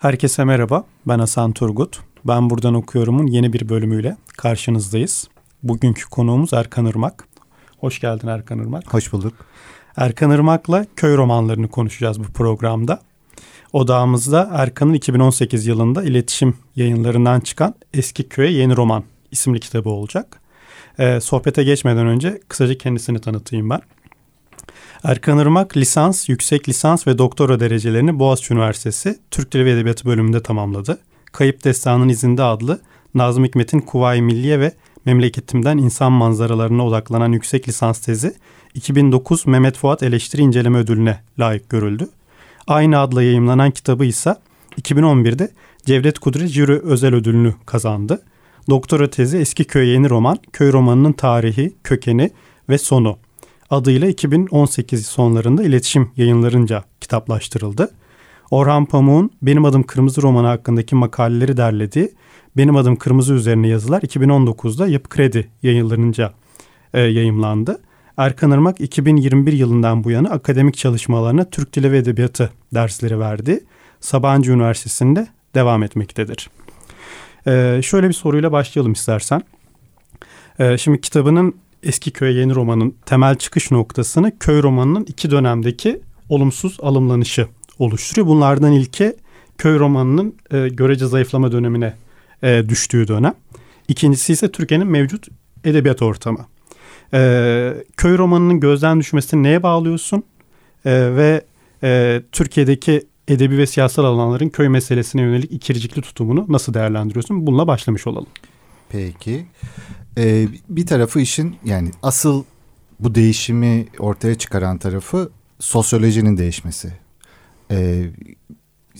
Herkese merhaba, ben Hasan Turgut. Ben Buradan Okuyorum'un yeni bir bölümüyle karşınızdayız. Bugünkü konuğumuz Erkan Irmak. Hoş geldin Erkan Irmak. Hoş bulduk. Erkan Irmak'la köy romanlarını konuşacağız bu programda. Odağımızda Erkan'ın 2018 yılında iletişim yayınlarından çıkan Eski Köye Yeni Roman isimli kitabı olacak. Ee, sohbete geçmeden önce kısaca kendisini tanıtayım ben. Erkan Irmak lisans, yüksek lisans ve doktora derecelerini Boğaziçi Üniversitesi Türk Dili ve Edebiyatı bölümünde tamamladı. Kayıp Destanın İzinde adlı Nazım Hikmet'in Kuvayi Milliye ve Memleketimden İnsan Manzaralarına odaklanan yüksek lisans tezi 2009 Mehmet Fuat Eleştiri İnceleme Ödülüne layık görüldü. Aynı adla yayımlanan kitabı ise 2011'de Cevdet Kudret Jüri Özel Ödülünü kazandı. Doktora tezi Eski Köy Yeni Roman, köy romanının tarihi, kökeni ve sonu adıyla 2018 sonlarında iletişim yayınlarınca kitaplaştırıldı. Orhan Pamuk'un Benim Adım Kırmızı romanı hakkındaki makaleleri derlediği Benim Adım Kırmızı üzerine yazılar 2019'da Yapı Kredi yayınlarınca e, yayımlandı. Erkan Irmak 2021 yılından bu yana akademik çalışmalarına Türk Dili ve Edebiyatı dersleri verdi. Sabancı Üniversitesi'nde devam etmektedir. Ee, şöyle bir soruyla başlayalım istersen. Ee, şimdi kitabının Eski Köy Yeni Roman'ın temel çıkış noktasını köy romanının iki dönemdeki olumsuz alımlanışı oluşturuyor. Bunlardan ilki köy romanının e, görece zayıflama dönemine e, düştüğü dönem. İkincisi ise Türkiye'nin mevcut edebiyat ortamı. E, köy romanının gözden düşmesini neye bağlıyorsun? E, ve e, Türkiye'deki edebi ve siyasal alanların köy meselesine yönelik ikircikli tutumunu nasıl değerlendiriyorsun? Bununla başlamış olalım. Peki. Ee, bir tarafı işin yani asıl bu değişimi ortaya çıkaran tarafı sosyolojinin değişmesi. Ee,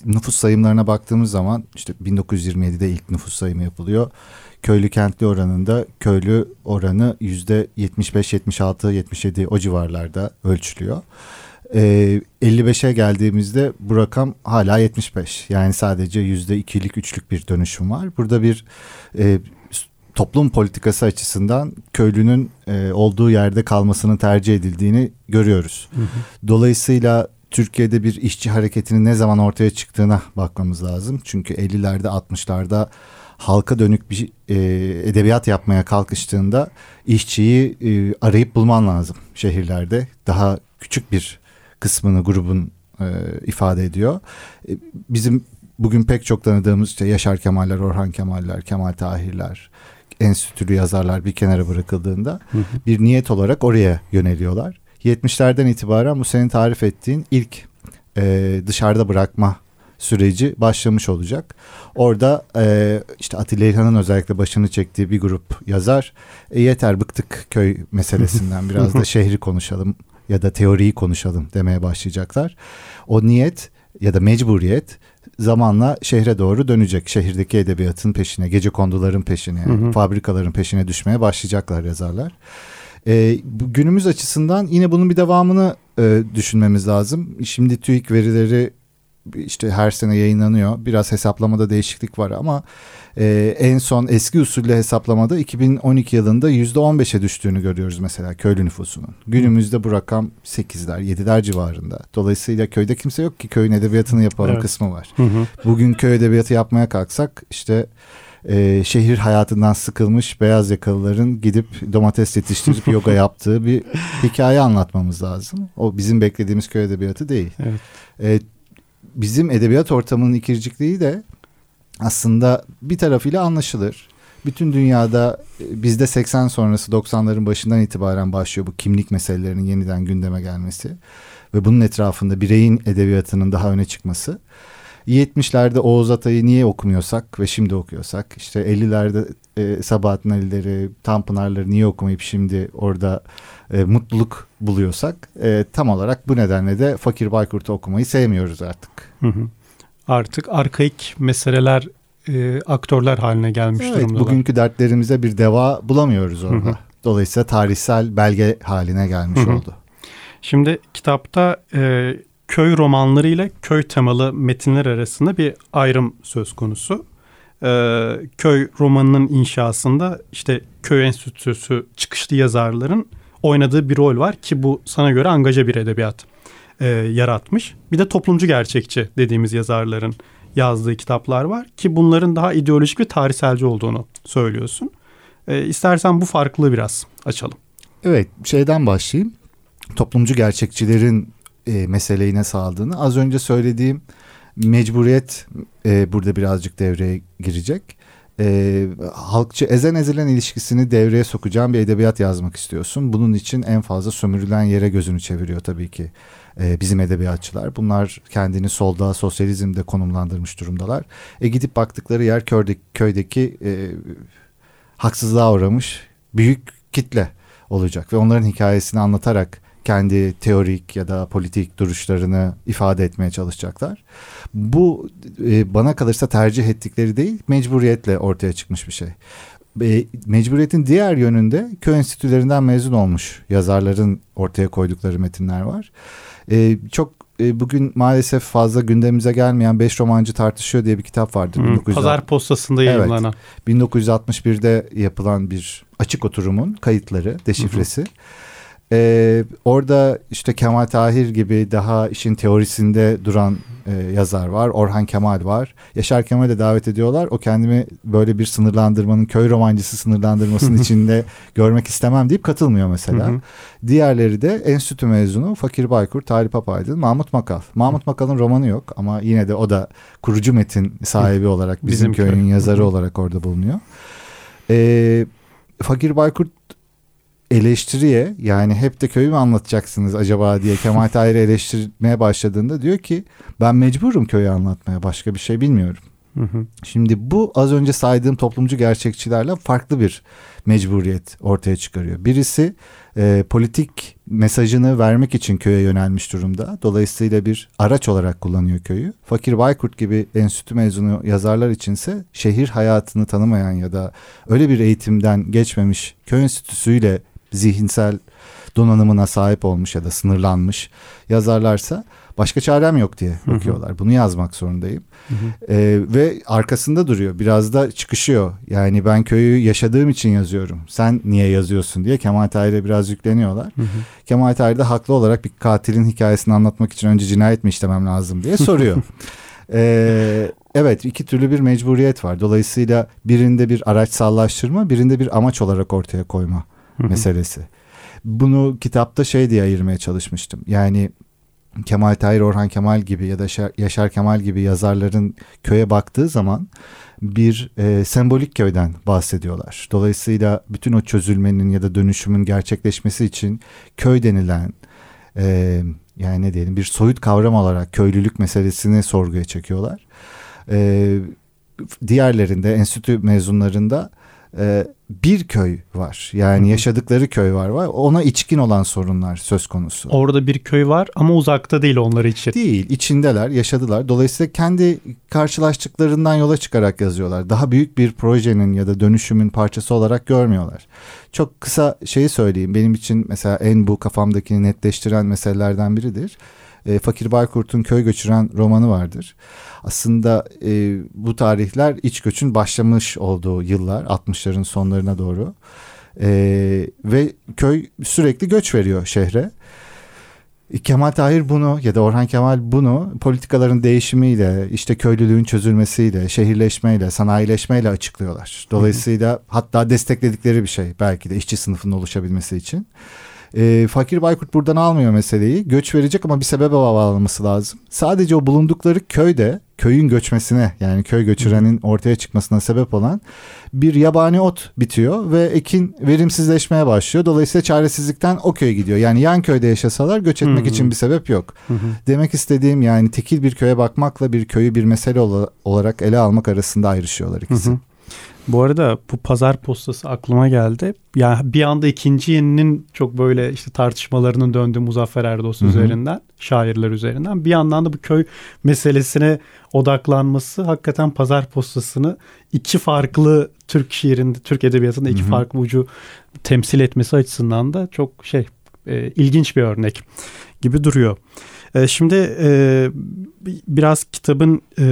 nüfus sayımlarına baktığımız zaman işte 1927'de ilk nüfus sayımı yapılıyor. Köylü kentli oranında köylü oranı yüzde 75, 76, 77 o civarlarda ölçülüyor. Ee, 55'e geldiğimizde bu rakam hala 75. Yani sadece yüzde ikilik, üçlük bir dönüşüm var. Burada bir e, toplum politikası açısından köylünün e, olduğu yerde kalmasının tercih edildiğini görüyoruz. Hı hı. Dolayısıyla Türkiye'de bir işçi hareketinin ne zaman ortaya çıktığına bakmamız lazım. Çünkü 50'lerde 60'larda halka dönük bir e, edebiyat yapmaya kalkıştığında işçiyi e, arayıp bulman lazım şehirlerde. Daha küçük bir kısmını grubun e, ifade ediyor. E, bizim bugün pek çok tanıdığımız işte Yaşar Kemaller, Orhan Kemaller, Kemal Tahirler, enstitülü yazarlar bir kenara bırakıldığında hı hı. bir niyet olarak oraya yöneliyorlar. 70'lerden itibaren bu senin tarif ettiğin ilk e, dışarıda bırakma süreci başlamış olacak. Orada e, işte Atilla İlhan'ın özellikle başını çektiği bir grup yazar e, yeter bıktık köy meselesinden biraz da şehri konuşalım ya da teoriyi konuşalım demeye başlayacaklar. O niyet ya da mecburiyet zamanla şehre doğru dönecek. Şehirdeki edebiyatın peşine, gece konduların peşine, hı hı. fabrikaların peşine düşmeye başlayacaklar yazarlar. E, günümüz açısından yine bunun bir devamını e, düşünmemiz lazım. Şimdi TÜİK verileri işte her sene yayınlanıyor. Biraz hesaplamada değişiklik var ama e, en son eski usulle hesaplamada 2012 yılında %15'e düştüğünü görüyoruz mesela köylü nüfusunun. Günümüzde bu rakam 8'ler 7'ler civarında. Dolayısıyla köyde kimse yok ki köyün edebiyatını yapalım evet. kısmı var. Hı hı. Bugün köy edebiyatı yapmaya kalksak işte e, şehir hayatından sıkılmış beyaz yakalıların gidip domates yetiştirip yoga yaptığı bir hikaye anlatmamız lazım. O bizim beklediğimiz köy edebiyatı değil. Evet. E, bizim edebiyat ortamının ikircikliği de aslında bir tarafıyla anlaşılır. Bütün dünyada e, bizde 80 sonrası 90'ların başından itibaren başlıyor bu kimlik meselelerinin yeniden gündeme gelmesi ve bunun etrafında bireyin edebiyatının daha öne çıkması. 70'lerde Oğuz Atay'ı niye okumuyorsak ve şimdi okuyorsak işte 50'lerde e, Sabahattin Ali'leri, Tanpınar'ları niye okumayıp şimdi orada e, mutluluk buluyorsak e, tam olarak bu nedenle de Fakir Baykurt'u okumayı sevmiyoruz artık. Hı hı. Artık arkaik meseleler e, aktörler haline gelmiş evet, durumdalar. Bugünkü dertlerimize bir deva bulamıyoruz orada. Hı hı. Dolayısıyla tarihsel belge haline gelmiş hı hı. oldu. Şimdi kitapta e, köy romanları ile köy temalı metinler arasında bir ayrım söz konusu. Ee, köy romanının inşasında işte köy enstitüsü çıkışlı yazarların oynadığı bir rol var ki bu sana göre angaja bir edebiyat e, yaratmış. Bir de toplumcu gerçekçi dediğimiz yazarların yazdığı kitaplar var ki bunların daha ideolojik ve tarihselci olduğunu söylüyorsun. E, istersen bu farklılığı biraz açalım. Evet şeyden başlayayım. Toplumcu gerçekçilerin e, meseleyi nasıl aldığını. Az önce söylediğim mecburiyet e, burada birazcık devreye girecek. E, halkçı ezen ezilen ilişkisini devreye sokacağım bir edebiyat yazmak istiyorsun. Bunun için en fazla sömürülen yere gözünü çeviriyor tabii ki e, bizim edebiyatçılar. Bunlar kendini solda sosyalizmde konumlandırmış durumdalar. E gidip baktıkları yer köydeki, köydeki e, haksızlığa uğramış büyük kitle olacak ve onların hikayesini anlatarak kendi teorik ya da politik duruşlarını ifade etmeye çalışacaklar. Bu e, bana kalırsa tercih ettikleri değil, mecburiyetle ortaya çıkmış bir şey. E, mecburiyetin diğer yönünde köy enstitülerinden mezun olmuş yazarların ortaya koydukları metinler var. E, çok e, bugün maalesef fazla gündemimize gelmeyen Beş Romancı Tartışıyor diye bir kitap vardı. Hmm, 1960. Pazar postasında yayınlanan. Evet, 1961'de yapılan bir açık oturumun kayıtları, deşifresi. Hı hı. Ee, orada işte Kemal Tahir gibi daha işin teorisinde duran e, yazar var. Orhan Kemal var. Yaşar Kemal'e davet ediyorlar. O kendimi böyle bir sınırlandırmanın köy romancısı sınırlandırmasının içinde görmek istemem deyip katılmıyor mesela. Diğerleri de enstitü mezunu Fakir Baykur, Talip Apaydın, Mahmut Makal. Mahmut Makal'ın romanı yok ama yine de o da kurucu metin sahibi olarak bizim, bizim köyün köy. yazarı olarak orada bulunuyor. Ee, Fakir Baykurt eleştiriye yani hep de köyü mü anlatacaksınız acaba diye Kemal Tahir'i eleştirmeye başladığında diyor ki ben mecburum köyü anlatmaya başka bir şey bilmiyorum. Hı hı. Şimdi bu az önce saydığım toplumcu gerçekçilerle farklı bir mecburiyet ortaya çıkarıyor. Birisi e, politik mesajını vermek için köye yönelmiş durumda. Dolayısıyla bir araç olarak kullanıyor köyü. Fakir Baykurt gibi enstitü mezunu yazarlar içinse şehir hayatını tanımayan ya da öyle bir eğitimden geçmemiş köy enstitüsüyle zihinsel donanımına sahip olmuş ya da sınırlanmış yazarlarsa başka çarem yok diye bakıyorlar. Bunu yazmak zorundayım. Hı hı. Ee, ve arkasında duruyor. Biraz da çıkışıyor. Yani ben köyü yaşadığım için yazıyorum. Sen niye yazıyorsun diye Kemal Tahir'e biraz yükleniyorlar. Hı hı. Kemal Tahir de haklı olarak bir katilin hikayesini anlatmak için önce cinayet mi işlemem lazım diye soruyor. ee, evet iki türlü bir mecburiyet var. Dolayısıyla birinde bir araçsallaştırma, birinde bir amaç olarak ortaya koyma meselesi. Bunu kitapta şey diye ayırmaya çalışmıştım. Yani Kemal Tahir Orhan Kemal gibi ya da Yaşar Kemal gibi yazarların köye baktığı zaman bir e, sembolik köyden bahsediyorlar. Dolayısıyla bütün o çözülmenin ya da dönüşümün gerçekleşmesi için köy denilen e, yani ne diyelim bir soyut kavram olarak köylülük meselesini sorguya çekiyorlar. E, diğerlerinde enstitü mezunlarında e, bir köy var. Yani Hı-hı. yaşadıkları köy var var. Ona içkin olan sorunlar söz konusu. Orada bir köy var ama uzakta değil onlar için. Değil, içindeler, yaşadılar. Dolayısıyla kendi karşılaştıklarından yola çıkarak yazıyorlar. Daha büyük bir projenin ya da dönüşümün parçası olarak görmüyorlar. Çok kısa şeyi söyleyeyim. Benim için mesela en bu kafamdakini netleştiren meselelerden biridir. E, Fakir Baykurt'un Köy Göçüren romanı vardır aslında e, bu tarihler iç göçün başlamış olduğu yıllar 60'ların sonlarına doğru. E, ve köy sürekli göç veriyor şehre. Kemal Tahir bunu ya da Orhan Kemal bunu politikaların değişimiyle, işte köylülüğün çözülmesiyle, şehirleşmeyle, sanayileşmeyle açıklıyorlar. Dolayısıyla hatta destekledikleri bir şey belki de işçi sınıfının oluşabilmesi için. E, Fakir Baykurt buradan almıyor meseleyi. Göç verecek ama bir sebebe bağlaması lazım. Sadece o bulundukları köyde köyün göçmesine yani köy göçürenin ortaya çıkmasına sebep olan bir yabani ot bitiyor ve ekin verimsizleşmeye başlıyor. Dolayısıyla çaresizlikten o köye gidiyor. Yani yan köyde yaşasalar göç etmek Hı hı. için bir sebep yok. Hı hı. Demek istediğim yani tekil bir köye bakmakla bir köyü bir mesele ola- olarak ele almak arasında ayrışıyorlar ikisi. Hı hı. Bu arada bu pazar postası aklıma geldi. Ya bir anda ikinci yeninin çok böyle işte tartışmalarının döndüğü Muzaffer Erdoğan Hı hı. üzerinden, şairler üzerinden. Bir yandan da bu köy meselesine odaklanması hakikaten pazar postasını iki farklı Türk şiirinde, Türk edebiyatında iki Hı hı. farklı ucu temsil etmesi açısından da çok şey e, ilginç bir örnek gibi duruyor. E, şimdi e, bi- biraz kitabın e,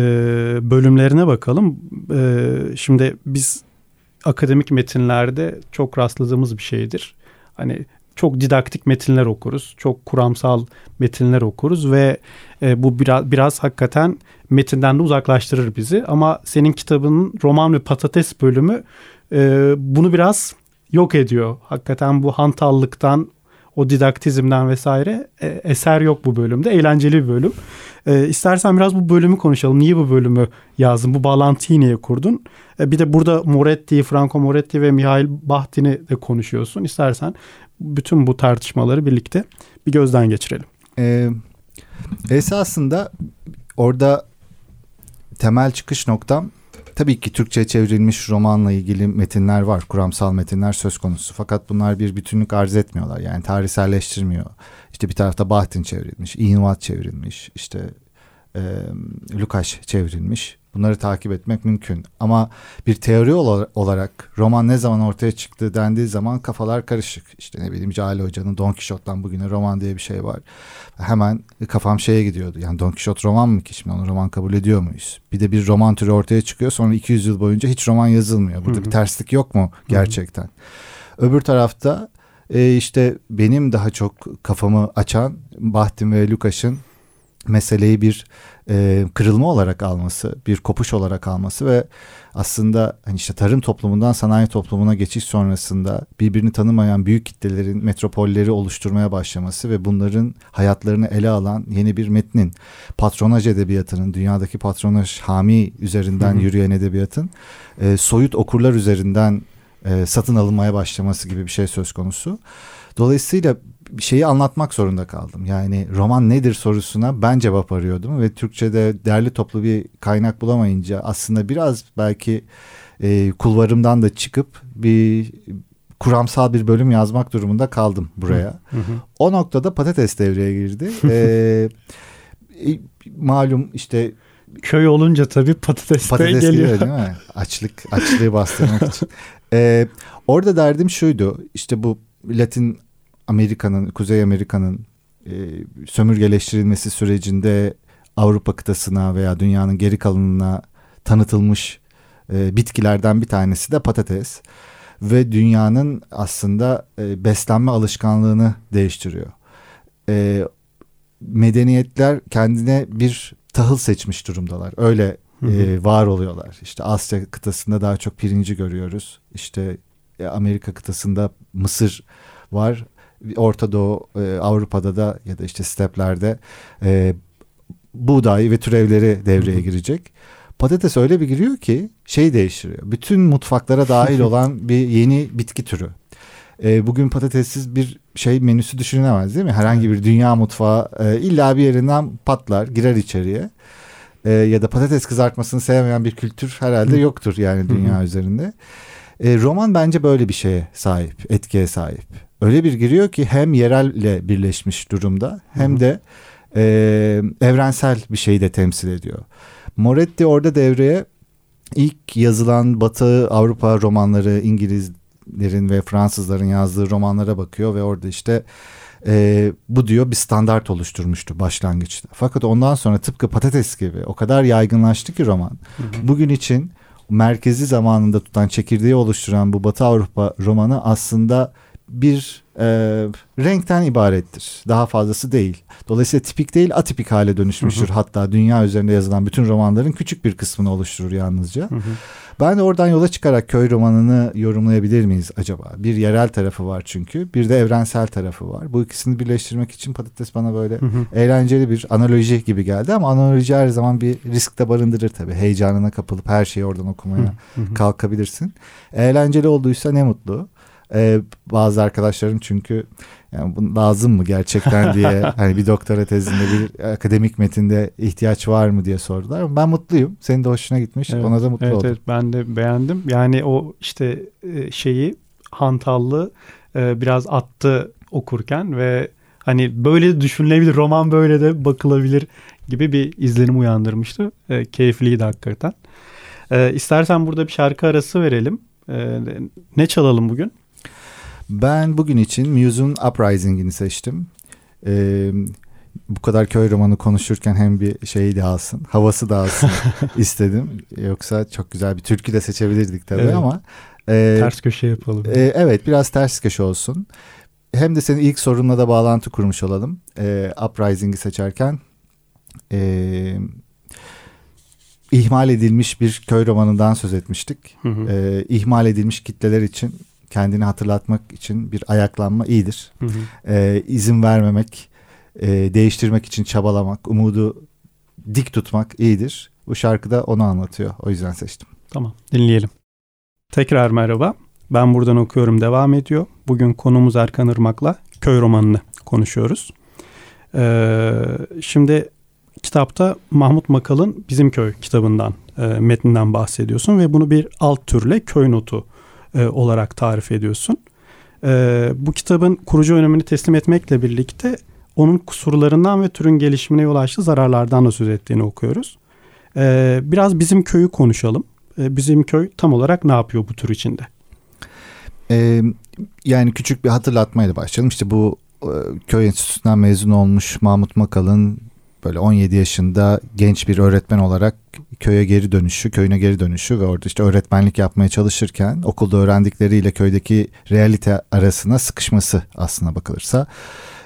bölümlerine bakalım. E, şimdi biz akademik metinlerde çok rastladığımız bir şeydir. Hani çok didaktik metinler okuruz, çok kuramsal metinler okuruz ve e, bu biraz biraz hakikaten metinden de uzaklaştırır bizi. Ama senin kitabının roman ve patates bölümü bunu biraz yok ediyor. Hakikaten bu hantallıktan, o didaktizmden vesaire e, eser yok bu bölümde. Eğlenceli bir bölüm. E, istersen biraz bu bölümü konuşalım. Niye bu bölümü yazdın? Bu bağlantıyı niye kurdun? E, bir de burada Moretti, Franco Moretti ve Mihail Bahtin'i de konuşuyorsun. İstersen bütün bu tartışmaları birlikte bir gözden geçirelim. Ee, esasında orada temel çıkış noktam tabii ki Türkçe çevrilmiş romanla ilgili metinler var. Kuramsal metinler söz konusu. Fakat bunlar bir bütünlük arz etmiyorlar. Yani tarihselleştirmiyor. İşte bir tarafta Bahtin çevrilmiş, İnvat çevrilmiş, işte e, Lukács çevrilmiş. Bunları takip etmek mümkün. Ama bir teori ola- olarak roman ne zaman ortaya çıktı dendiği zaman kafalar karışık. İşte ne bileyim Cahil Hoca'nın Don Quixote'dan bugüne roman diye bir şey var. Hemen kafam şeye gidiyordu. Yani Don Quixote roman mı ki şimdi onu roman kabul ediyor muyuz? Bir de bir roman türü ortaya çıkıyor sonra 200 yıl boyunca hiç roman yazılmıyor. Burada Hı hı. bir terslik yok mu gerçekten? Öbür tarafta e, işte benim daha çok kafamı açan Bahtin ve Lukács'ın meseleyi bir e, kırılma olarak alması, bir kopuş olarak alması ve aslında hani işte tarım toplumundan sanayi toplumuna geçiş sonrasında birbirini tanımayan büyük kitlelerin metropolleri oluşturmaya başlaması ve bunların hayatlarını ele alan yeni bir metnin patronaj edebiyatının dünyadaki patronaj hami üzerinden Hı hı. yürüyen edebiyatın e, soyut okurlar üzerinden e, satın alınmaya başlaması gibi bir şey söz konusu. Dolayısıyla şeyi anlatmak zorunda kaldım. Yani roman nedir sorusuna ben cevap arıyordum ve Türkçe'de derli toplu bir kaynak bulamayınca aslında biraz belki e, kulvarımdan da çıkıp bir kuramsal bir bölüm yazmak durumunda kaldım buraya. Hı hı. O noktada patates devreye girdi. e, e, malum işte Köy olunca tabii patates, de patates geliyor. geliyor değil mi? Açlık, açlığı bastırmak için. Ee, orada derdim şuydu. İşte bu Latin Amerika'nın, Kuzey Amerika'nın e, sömürgeleştirilmesi sürecinde Avrupa kıtasına veya dünyanın geri kalanına tanıtılmış e, bitkilerden bir tanesi de patates. Ve dünyanın aslında e, beslenme alışkanlığını değiştiriyor. E, medeniyetler kendine bir tahıl seçmiş durumdalar. Öyle Hı hı. e, var oluyorlar. İşte Asya kıtasında daha çok pirinci görüyoruz. İşte e, Amerika kıtasında mısır var. Orta Doğu e, Avrupa'da da ya da işte steplerde e, buğday ve türevleri devreye girecek. Patates öyle bir giriyor ki şey değiştiriyor. Bütün mutfaklara dahil olan bir yeni bitki türü. E, bugün patatessiz bir şey menüsü düşünülemez değil mi? Herhangi bir dünya mutfağı e, illa bir yerinden patlar, girer içeriye. E, ya da patates kızartmasını sevmeyen bir kültür herhalde yoktur yani dünya üzerinde. E, roman bence böyle bir şeye sahip, etkiye sahip. Öyle bir giriyor ki hem yerelle birleşmiş durumda hem de e, evrensel bir şeyi de temsil ediyor. Moretti orada devreye ilk yazılan Batı Avrupa romanları İngilizlerin ve Fransızların yazdığı romanlara bakıyor ve orada işte e, bu diyor bir standart oluşturmuştu başlangıçta. Fakat ondan sonra tıpkı patates gibi o kadar yaygınlaştı ki roman. Hı hı. Bugün için merkezi zamanında tutan çekirdeği oluşturan bu Batı Avrupa romanı aslında bir e, renkten ibarettir. Daha fazlası değil. Dolayısıyla tipik değil atipik hale dönüşmüştür. Hı hı. Hatta dünya üzerinde yazılan bütün romanların küçük bir kısmını oluşturur yalnızca. Hı hı. Ben de oradan yola çıkarak köy romanını yorumlayabilir miyiz acaba? Bir yerel tarafı var çünkü. Bir de evrensel tarafı var. Bu ikisini birleştirmek için patates bana böyle hı hı. eğlenceli bir analoji gibi geldi. Ama analoji her zaman bir risk de barındırır tabii. Heyecanına kapılıp her şeyi oradan okumaya hı hı. kalkabilirsin. Eğlenceli olduysa ne mutlu. Ee, bazı arkadaşlarım çünkü yani bu lazım mı gerçekten diye hani bir doktora tezinde bir akademik metinde ihtiyaç var mı diye sordular. Ben mutluyum. Senin de hoşuna gitmiş. Evet, Ona da mutlu evet, oldum. Evet ben de beğendim. Yani o işte e, şeyi hantallı e, biraz attı okurken ve hani böyle düşünülebilir roman böyle de bakılabilir gibi bir izlenim uyandırmıştı. E, keyifliydi hakikaten. E, istersen burada bir şarkı arası verelim. E, ne çalalım bugün? Ben bugün için Muse'un Uprising'ini seçtim. Ee, bu kadar köy romanı konuşurken hem bir şey de alsın, havası da alsın istedim. Yoksa çok güzel bir türkü de seçebilirdik tabii evet. ama. E, ters köşe yapalım. E, evet biraz ters köşe olsun. Hem de senin ilk sorunla da bağlantı kurmuş olalım. E, Uprising'i seçerken. E, ihmal edilmiş bir köy romanından söz etmiştik. Hı hı. E, ihmal edilmiş kitleler için kendini hatırlatmak için bir ayaklanma iyidir. Hı hı. Ee, izin vermemek, e, değiştirmek için çabalamak, umudu dik tutmak iyidir. Bu şarkıda onu anlatıyor. O yüzden seçtim. Tamam dinleyelim. Tekrar merhaba. Ben buradan okuyorum devam ediyor. Bugün konumuz Erkan Irmak'la köy romanını konuşuyoruz. Ee, şimdi kitapta Mahmut Makal'ın Bizim Köy kitabından, e, metninden bahsediyorsun ve bunu bir alt türle köy notu e, olarak tarif ediyorsun. E, bu kitabın kurucu önemini teslim etmekle birlikte onun kusurlarından ve türün gelişimine yol açtığı zararlardan da söz ettiğini okuyoruz. E, biraz bizim köyü konuşalım. E, bizim köy tam olarak ne yapıyor bu tür içinde? E, yani küçük bir hatırlatmayla başlayalım. İşte bu e, köy enstitüsünden mezun olmuş Mahmut Makal'ın böyle 17 yaşında genç bir öğretmen olarak köye geri dönüşü, köyüne geri dönüşü ve orada işte öğretmenlik yapmaya çalışırken okulda öğrendikleriyle köydeki realite arasına sıkışması aslına bakılırsa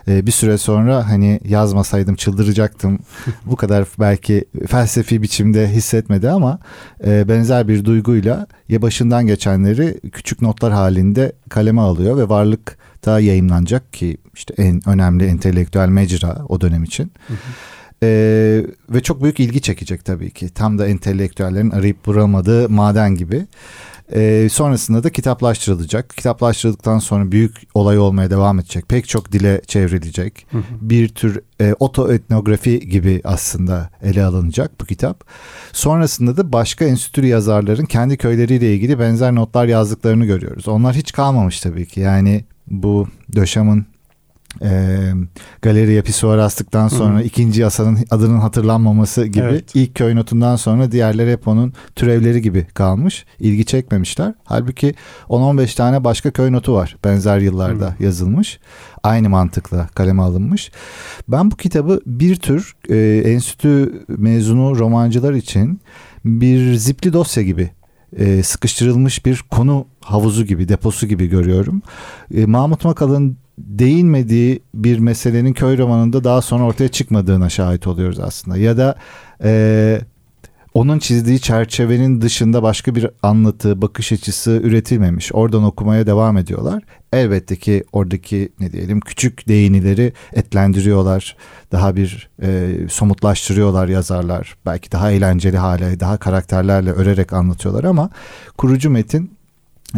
ee, bir süre sonra hani yazmasaydım çıldıracaktım bu kadar belki felsefi biçimde hissetmedi ama e, benzer bir duyguyla ya başından geçenleri küçük notlar halinde kaleme alıyor ve varlıkta yayınlanacak ki işte en önemli entelektüel mecra o dönem için. Ee, ve çok büyük ilgi çekecek tabii ki. Tam da entelektüellerin arayıp bulamadığı maden gibi. Ee, sonrasında da kitaplaştırılacak. Kitaplaştırıldıktan sonra büyük olay olmaya devam edecek. Pek çok dile çevrilecek. Hı hı. Bir tür e, otoetnografi gibi aslında ele alınacak bu kitap. Sonrasında da başka enstitü yazarların kendi köyleriyle ilgili benzer notlar yazdıklarını görüyoruz. Onlar hiç kalmamış tabii ki. Yani bu Döşam'ın e, galeriye pisuar astıktan sonra Hı. ikinci yasanın adının hatırlanmaması gibi evet. ilk köy notundan sonra diğerleri hep onun türevleri gibi kalmış. İlgi çekmemişler. Halbuki 10-15 tane başka köy notu var benzer yıllarda Hı. yazılmış. Aynı mantıkla kaleme alınmış. Ben bu kitabı bir tür e, enstitü mezunu romancılar için bir zipli dosya gibi e, sıkıştırılmış bir konu havuzu gibi, deposu gibi görüyorum. E, Mahmut Makal'ın değinmediği bir meselenin köy romanında daha sonra ortaya çıkmadığına şahit oluyoruz aslında. Ya da e, onun çizdiği çerçevenin dışında başka bir anlatı, bakış açısı üretilmemiş. Oradan okumaya devam ediyorlar. Elbette ki oradaki ne diyelim küçük değinileri etlendiriyorlar. Daha bir e, somutlaştırıyorlar yazarlar. Belki daha eğlenceli hale, daha karakterlerle örerek anlatıyorlar ama kurucu metin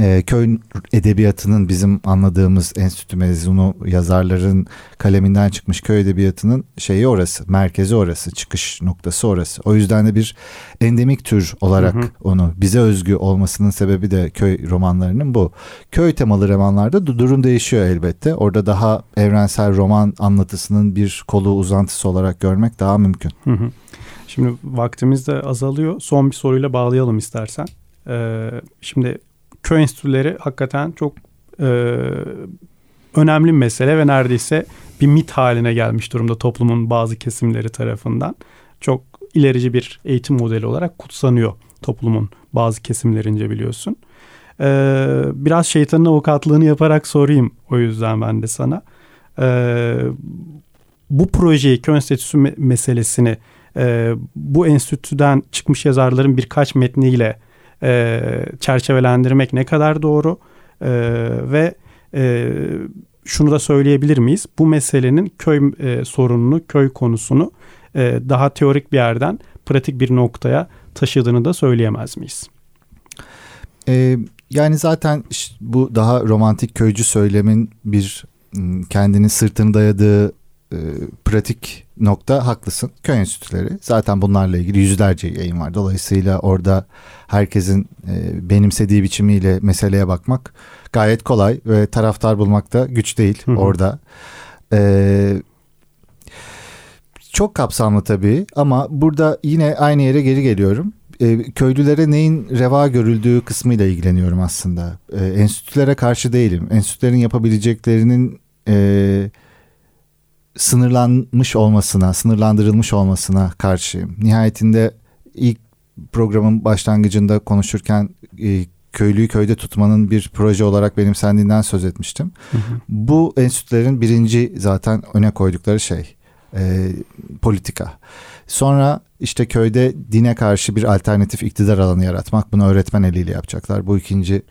e, köy edebiyatının bizim anladığımız enstitü mezunu yazarların kaleminden çıkmış köy edebiyatının şeyi orası, merkezi orası, çıkış noktası orası. O yüzden de bir endemik tür olarak hı hı. onu bize özgü olmasının sebebi de köy romanlarının bu. Köy temalı romanlarda durum değişiyor elbette. Orada daha evrensel roman anlatısının bir kolu uzantısı olarak görmek daha mümkün. Hı hı. Şimdi vaktimiz de azalıyor. Son bir soruyla bağlayalım istersen. Ee, şimdi köy enstitüleri hakikaten çok e, önemli mesele ve neredeyse bir mit haline gelmiş durumda toplumun bazı kesimleri tarafından. Çok ilerici bir eğitim modeli olarak kutsanıyor toplumun bazı kesimlerince biliyorsun. Ee, biraz şeytanın avukatlığını yaparak sorayım o yüzden ben de sana. Ee, bu projeyi, köy enstitüsü me- meselesini e, bu enstitüden çıkmış yazarların birkaç metniyle e, çerçevelendirmek ne kadar doğru? E, ve e, şunu da söyleyebilir miyiz? Bu meselenin köy e, sorununu, köy konusunu e, daha teorik bir yerden pratik bir noktaya taşıdığını da söyleyemez miyiz? Ee, yani zaten bu daha romantik köycü söylemin bir kendini sırtını dayadığı e, pratik nokta haklısın. Köy enstitüleri zaten bunlarla ilgili yüzlerce yayın var. Dolayısıyla orada herkesin e, benimsediği biçimiyle meseleye bakmak gayet kolay ve taraftar bulmak da güç değil Hı-hı. orada. E, çok kapsamlı tabii ama burada yine aynı yere geri geliyorum. E, köylülere neyin reva görüldüğü kısmıyla ilgileniyorum aslında. E, enstitülere karşı değilim. Enstitülerin yapabileceklerinin e, sınırlanmış olmasına, sınırlandırılmış olmasına karşıyım. Nihayetinde ilk programın başlangıcında konuşurken e, köylüyü köyde tutmanın bir proje olarak benimsendiğinden söz etmiştim. Hı hı. Bu enstitülerin birinci zaten öne koydukları şey e, politika. Sonra işte köyde dine karşı bir alternatif iktidar alanı yaratmak. Bunu öğretmen eliyle yapacaklar. Bu ikinci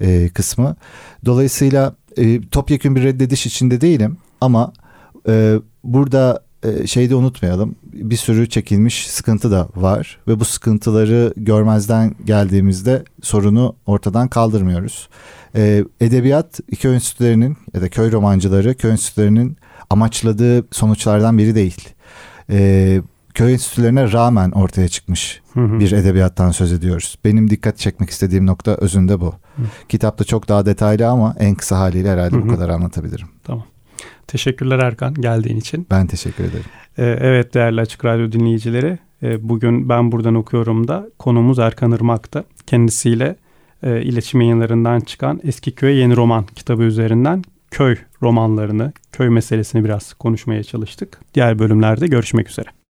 e, kısmı. Dolayısıyla e, topyekun bir reddediş içinde değilim ama e, burada e, şeyi de unutmayalım. Bir sürü çekilmiş sıkıntı da var ve bu sıkıntıları görmezden geldiğimizde sorunu ortadan kaldırmıyoruz. E, edebiyat köy enstitülerinin ya da köy romancıları köy enstitülerinin amaçladığı sonuçlardan biri değil. E, köy enstitülerine rağmen ortaya çıkmış hı hı. bir edebiyattan söz ediyoruz. Benim dikkat çekmek istediğim nokta özünde bu. Hı. Kitapta çok daha detaylı ama en kısa haliyle herhalde hı hı. bu kadar anlatabilirim. Tamam. Teşekkürler Erkan geldiğin için. Ben teşekkür ederim. Ee, evet değerli Açık Radyo dinleyicileri. E, bugün ben buradan okuyorum da konumuz Erkan Irmak'ta. Kendisiyle e, iletişim yayınlarından çıkan Eski Köye Yeni Roman kitabı üzerinden köy romanlarını, köy meselesini biraz konuşmaya çalıştık. Diğer bölümlerde görüşmek üzere.